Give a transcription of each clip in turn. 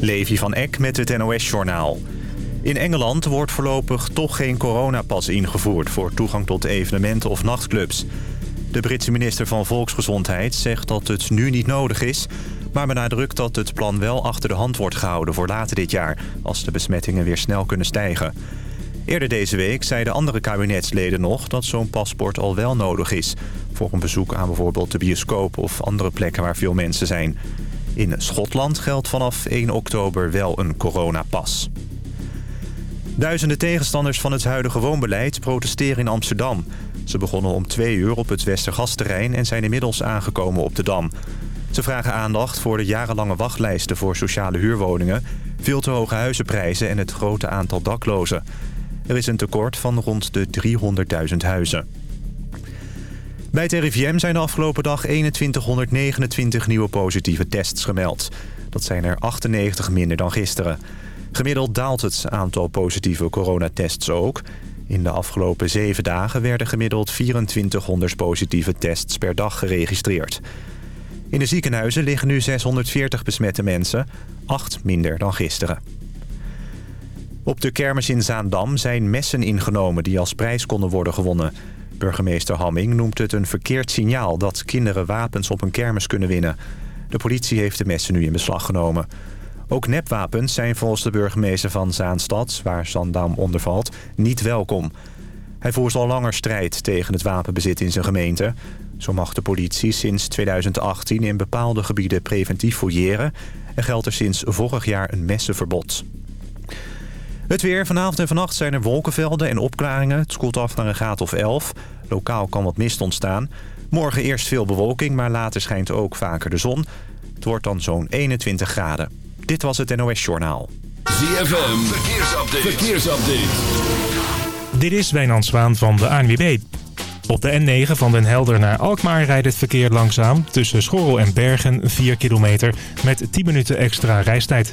Levi van Eck met het NOS-journaal. In Engeland wordt voorlopig toch geen coronapas ingevoerd... voor toegang tot evenementen of nachtclubs. De Britse minister van Volksgezondheid zegt dat het nu niet nodig is... maar benadrukt dat het plan wel achter de hand wordt gehouden voor later dit jaar... als de besmettingen weer snel kunnen stijgen. Eerder deze week zeiden andere kabinetsleden nog dat zo'n paspoort al wel nodig is... voor een bezoek aan bijvoorbeeld de bioscoop of andere plekken waar veel mensen zijn... In Schotland geldt vanaf 1 oktober wel een coronapas. Duizenden tegenstanders van het huidige woonbeleid protesteren in Amsterdam. Ze begonnen om twee uur op het Westergasterrein en zijn inmiddels aangekomen op de Dam. Ze vragen aandacht voor de jarenlange wachtlijsten voor sociale huurwoningen... veel te hoge huizenprijzen en het grote aantal daklozen. Er is een tekort van rond de 300.000 huizen. Bij het RIVM zijn de afgelopen dag 2129 nieuwe positieve tests gemeld. Dat zijn er 98 minder dan gisteren. Gemiddeld daalt het aantal positieve coronatests ook. In de afgelopen zeven dagen werden gemiddeld 2400 positieve tests per dag geregistreerd. In de ziekenhuizen liggen nu 640 besmette mensen, 8 minder dan gisteren. Op de kermis in Zaandam zijn messen ingenomen die als prijs konden worden gewonnen. Burgemeester Hamming noemt het een verkeerd signaal... dat kinderen wapens op een kermis kunnen winnen. De politie heeft de messen nu in beslag genomen. Ook nepwapens zijn volgens de burgemeester van Zaanstad... waar Zandam onder valt, niet welkom. Hij voert al langer strijd tegen het wapenbezit in zijn gemeente. Zo mag de politie sinds 2018 in bepaalde gebieden preventief fouilleren... en geldt er sinds vorig jaar een messenverbod. Het weer. Vanavond en vannacht zijn er wolkenvelden en opklaringen. Het koelt af naar een graad of 11. Lokaal kan wat mist ontstaan. Morgen eerst veel bewolking, maar later schijnt ook vaker de zon. Het wordt dan zo'n 21 graden. Dit was het NOS Journaal. ZFM. Verkeersupdate. Verkeersupdate. Dit is Wijnand Zwaan van de ANWB. Op de N9 van Den Helder naar Alkmaar rijdt het verkeer langzaam... tussen Schorrel en Bergen 4 kilometer met 10 minuten extra reistijd.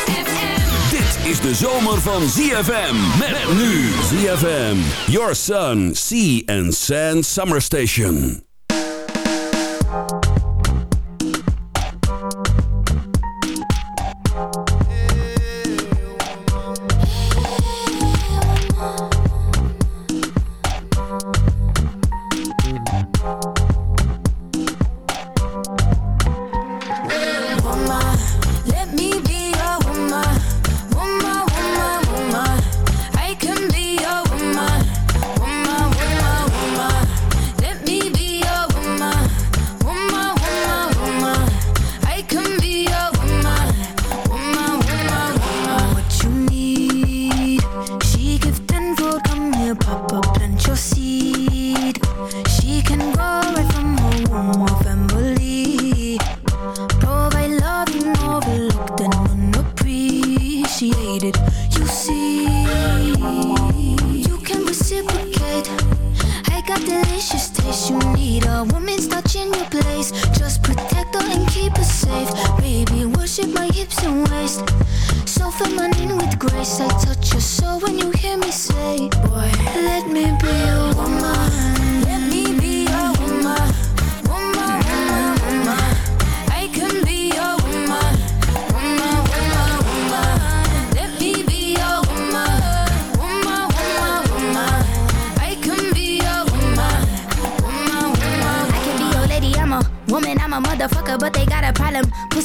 Is de zomer van ZFM. Met nu ZFM. Your Sun, Sea and Sand Summer Station.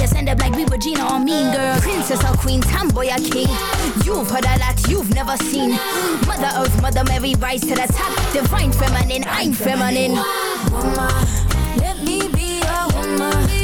us end up like we were Gina or Mean Girl. Princess or Queen, tomboy or king. You've heard a lot you've never seen. Mother Earth, Mother Mary, rise to the top. Divine feminine, I'm feminine. Woman, let me be a. Woman,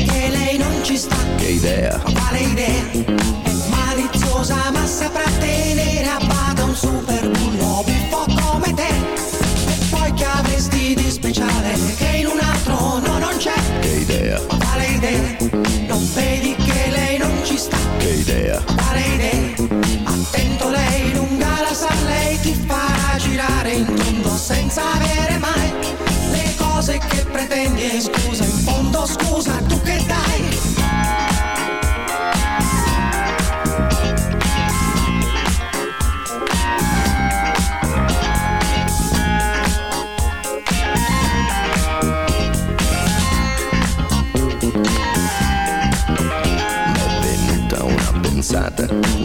idea, Quale idea? È maliziosa ma saprà tenere a bada un super bullo buffo come te. E poi che avresti di speciale che in un altro no non c'è? che idea, Quale idea? Non vedi che lei non ci sta? che idea, Quale idea? Attento lei, lunga la sa, lei ti farà girare in tondo senza avere mai le cose che pretendi. Scusa, in fondo scusa, tu che dai?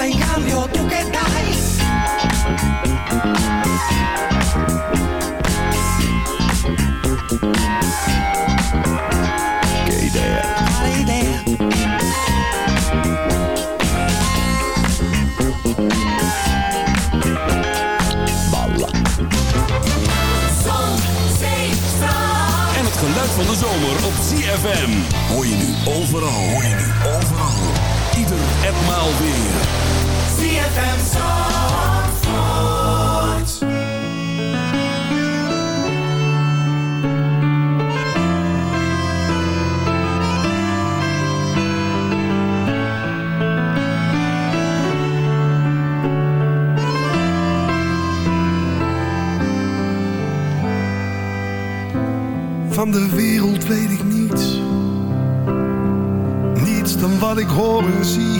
cosa en cambio tu che dais. Che idea. Mala idea. Balla. Zon, zee, en het geluid van de zomer op CFM. Hoor je nu overal, hoor je nu overal. Ieder en maal weer. ZFM Zandvoort. Van de wereld weet ik niets. Niets dan wat ik hoor en zie.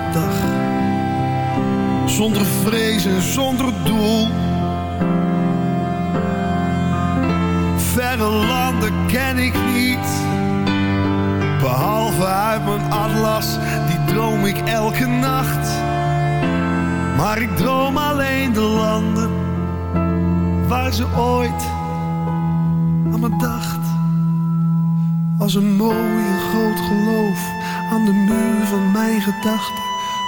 Zonder vrees en zonder doel. Verre landen ken ik niet. Behalve uit mijn atlas, die droom ik elke nacht. Maar ik droom alleen de landen waar ze ooit aan me dacht. Als een mooi groot geloof aan de muur van mijn gedachten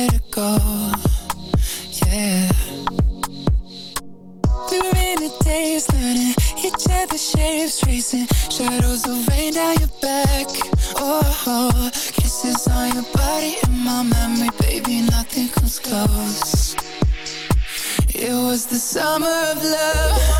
Nowhere to go. Yeah. We were in a daze, learning each other's shapes, tracing shadows of rain down your back. Oh, kisses on your body in my memory, baby, nothing comes close. It was the summer of love.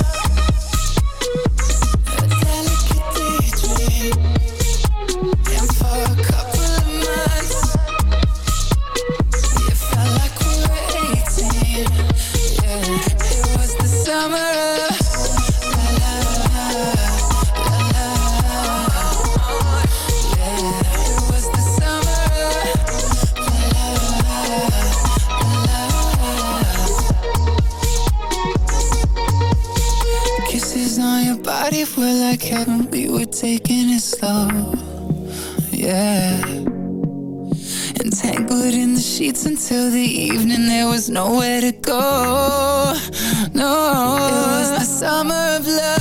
It was the summer of love.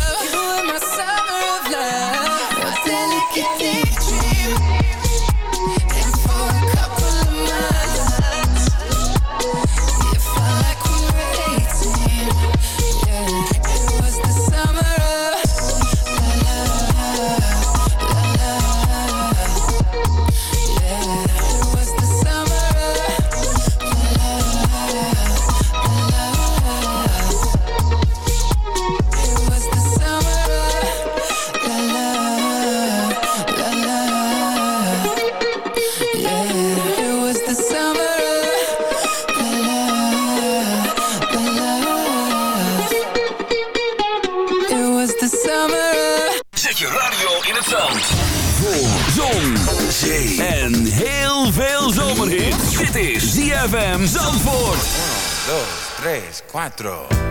ZFM Zandvoort. 1, 2, 3, 4.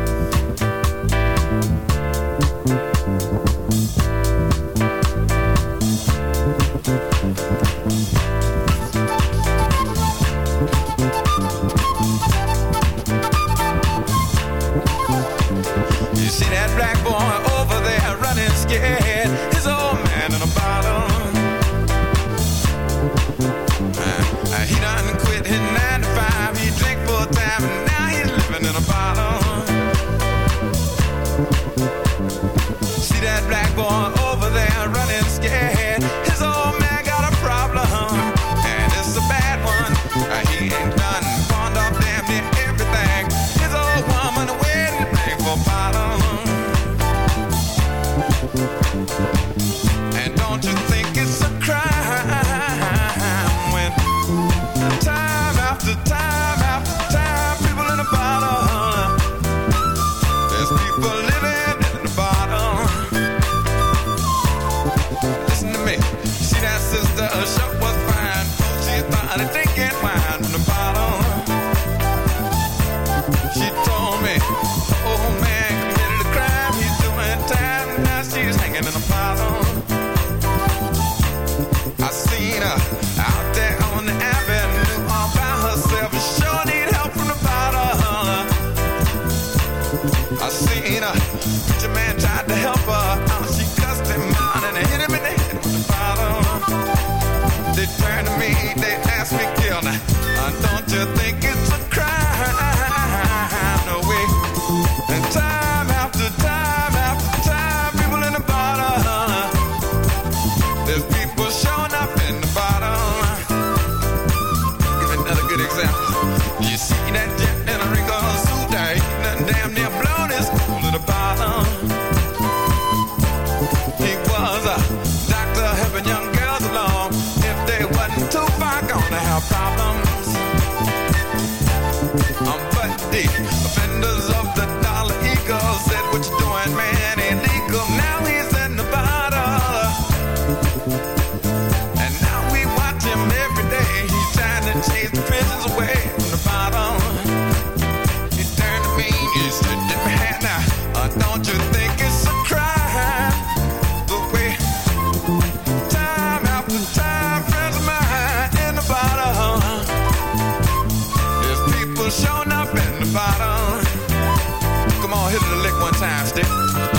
the lick one time, stick.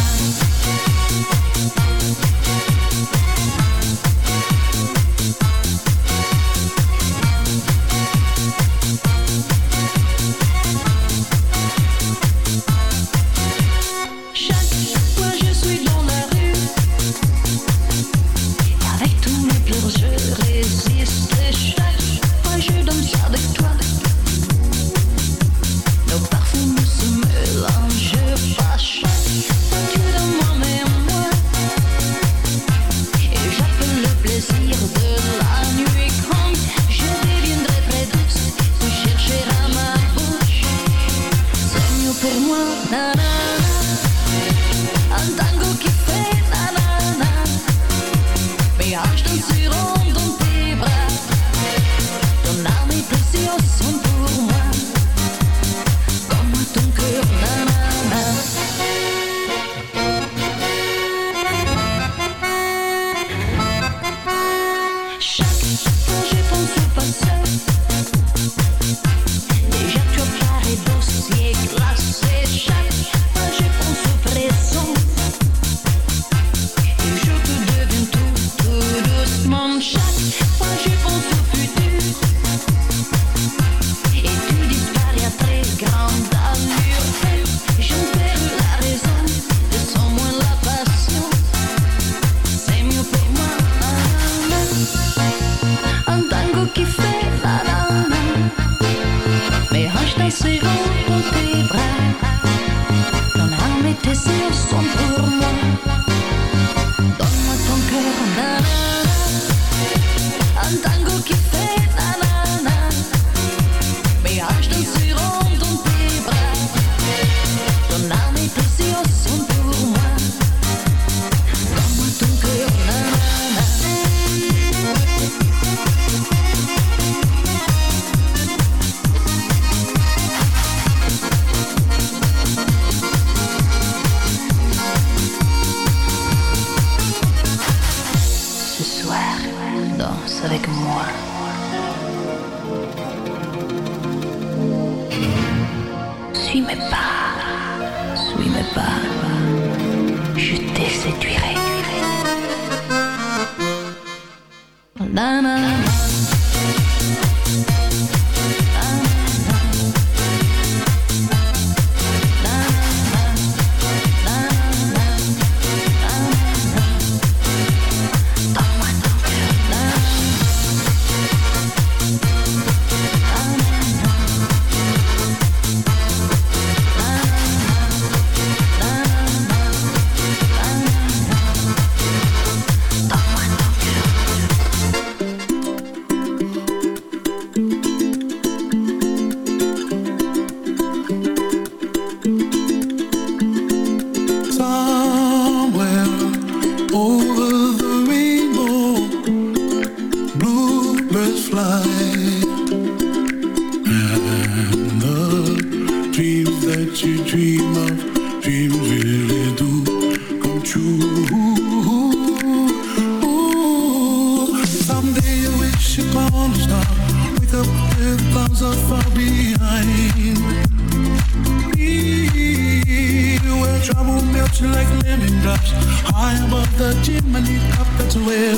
touch like lemon drops High above the chimney top, that's where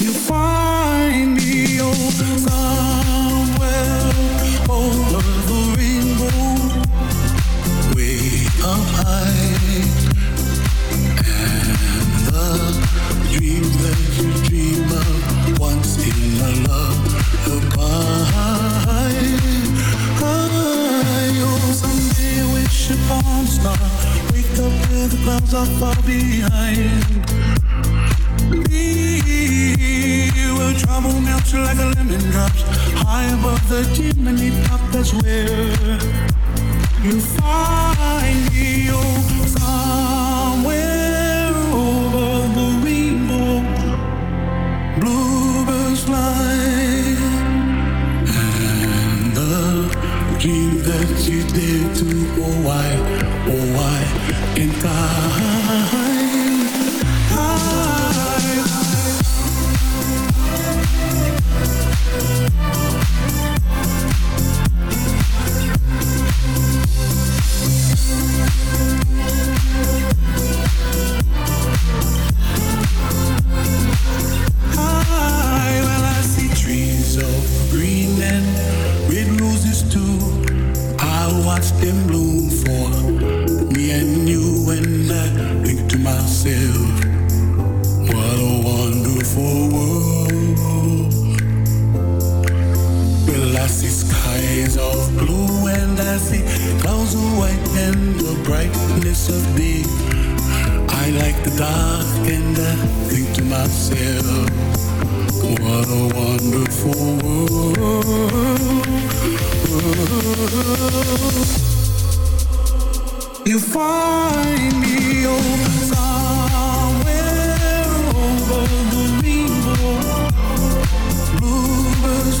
You find me, oh, God. where the clouds are far behind. We where trouble melts like a lemon drops. High above the chimney top, that's where you find me. Oh, that you did to oh why, oh why in time and I think to myself, what a wonderful world. You find me over somewhere over the rainbow, blue birds.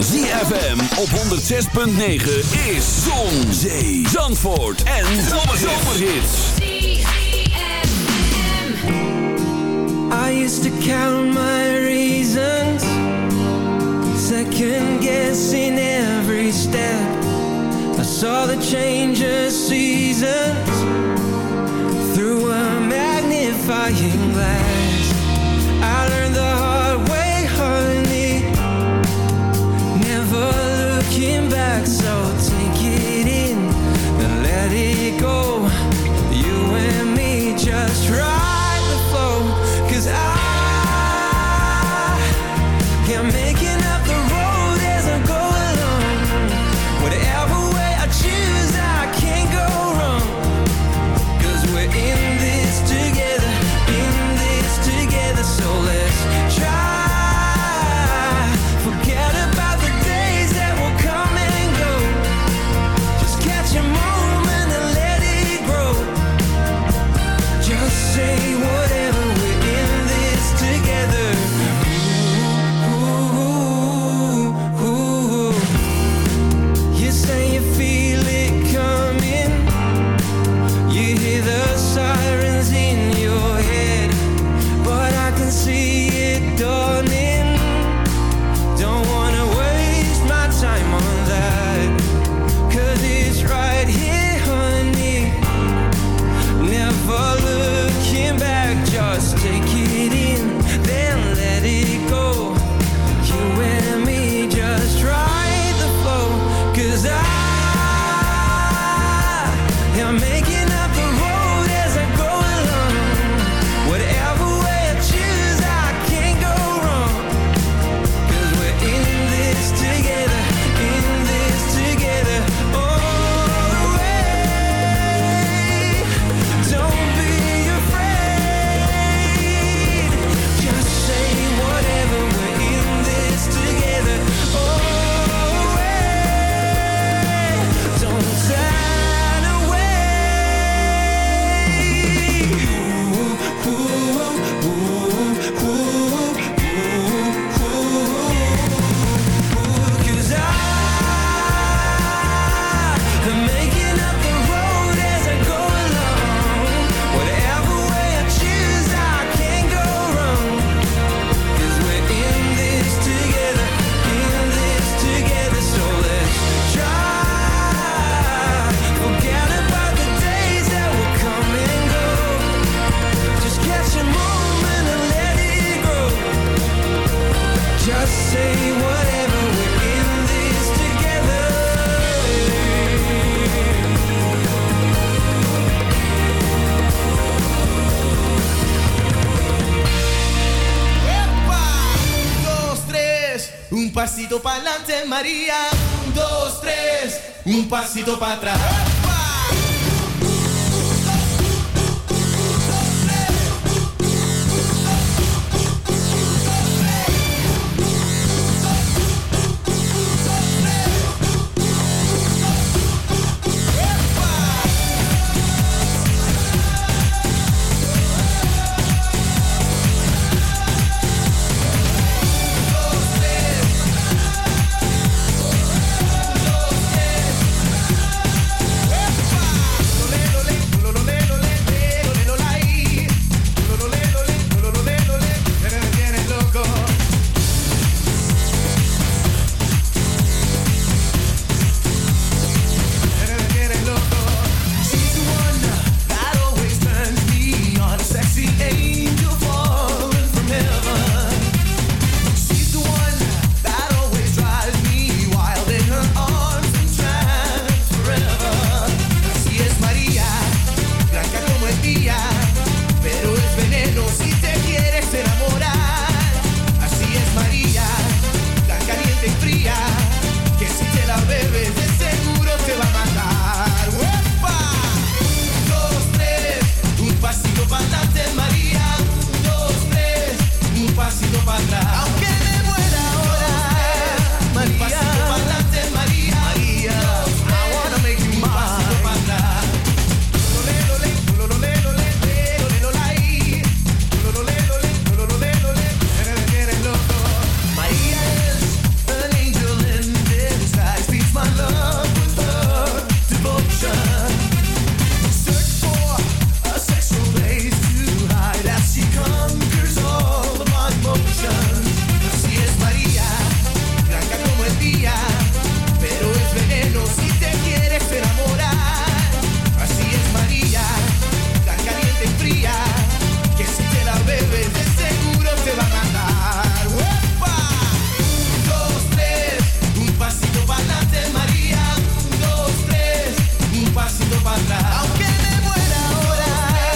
ZFM op 106.9 is Zon, Zee, Zandvoort en Zomerhits. I used to count my reasons. Second guessing every step. I saw the changes seasons. Through a magnifying éxito para